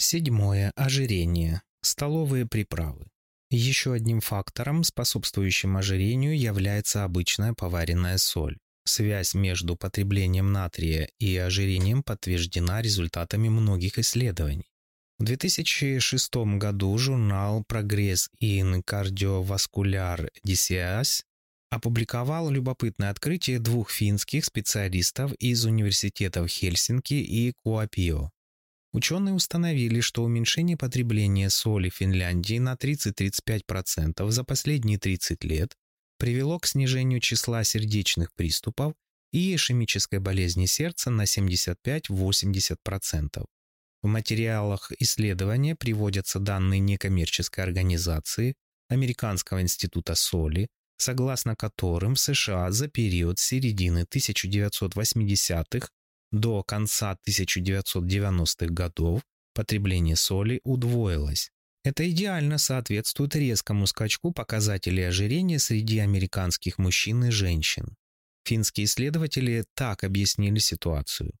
Седьмое. Ожирение. Столовые приправы. Еще одним фактором, способствующим ожирению, является обычная поваренная соль. Связь между потреблением натрия и ожирением подтверждена результатами многих исследований. В 2006 году журнал «Прогресс in Cardiovascular Disease» опубликовал любопытное открытие двух финских специалистов из университетов Хельсинки и Куапио. Ученые установили, что уменьшение потребления соли в Финляндии на 30-35% за последние 30 лет привело к снижению числа сердечных приступов и ишемической болезни сердца на 75-80%. В материалах исследования приводятся данные некоммерческой организации Американского института соли, согласно которым в США за период с середины 1980-х до конца 1990-х годов потребление соли удвоилось. Это идеально соответствует резкому скачку показателей ожирения среди американских мужчин и женщин. Финские исследователи так объяснили ситуацию.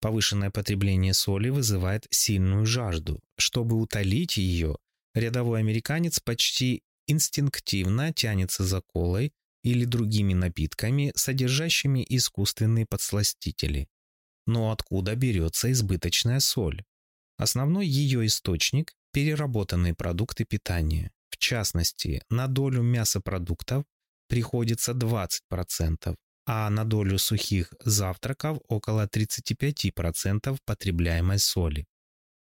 Повышенное потребление соли вызывает сильную жажду. Чтобы утолить ее, рядовой американец почти инстинктивно тянется за колой или другими напитками, содержащими искусственные подсластители. Но откуда берется избыточная соль? Основной ее источник – переработанные продукты питания. В частности, на долю мясопродуктов приходится 20%, а на долю сухих завтраков около 35% потребляемой соли.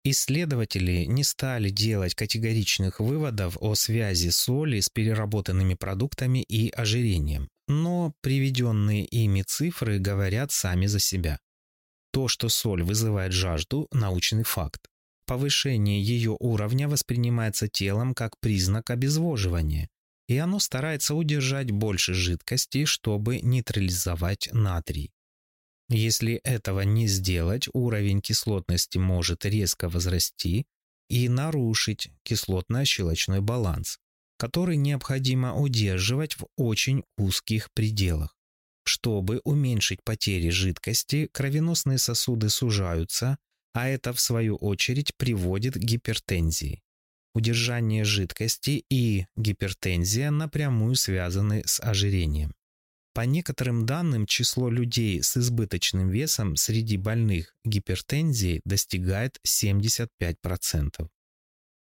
Исследователи не стали делать категоричных выводов о связи соли с переработанными продуктами и ожирением, но приведенные ими цифры говорят сами за себя. То, что соль вызывает жажду – научный факт. Повышение ее уровня воспринимается телом как признак обезвоживания, и оно старается удержать больше жидкости, чтобы нейтрализовать натрий. Если этого не сделать, уровень кислотности может резко возрасти и нарушить кислотно-щелочной баланс, который необходимо удерживать в очень узких пределах. Чтобы уменьшить потери жидкости, кровеносные сосуды сужаются, а это, в свою очередь, приводит к гипертензии. Удержание жидкости и гипертензия напрямую связаны с ожирением. По некоторым данным, число людей с избыточным весом среди больных гипертензией достигает 75%.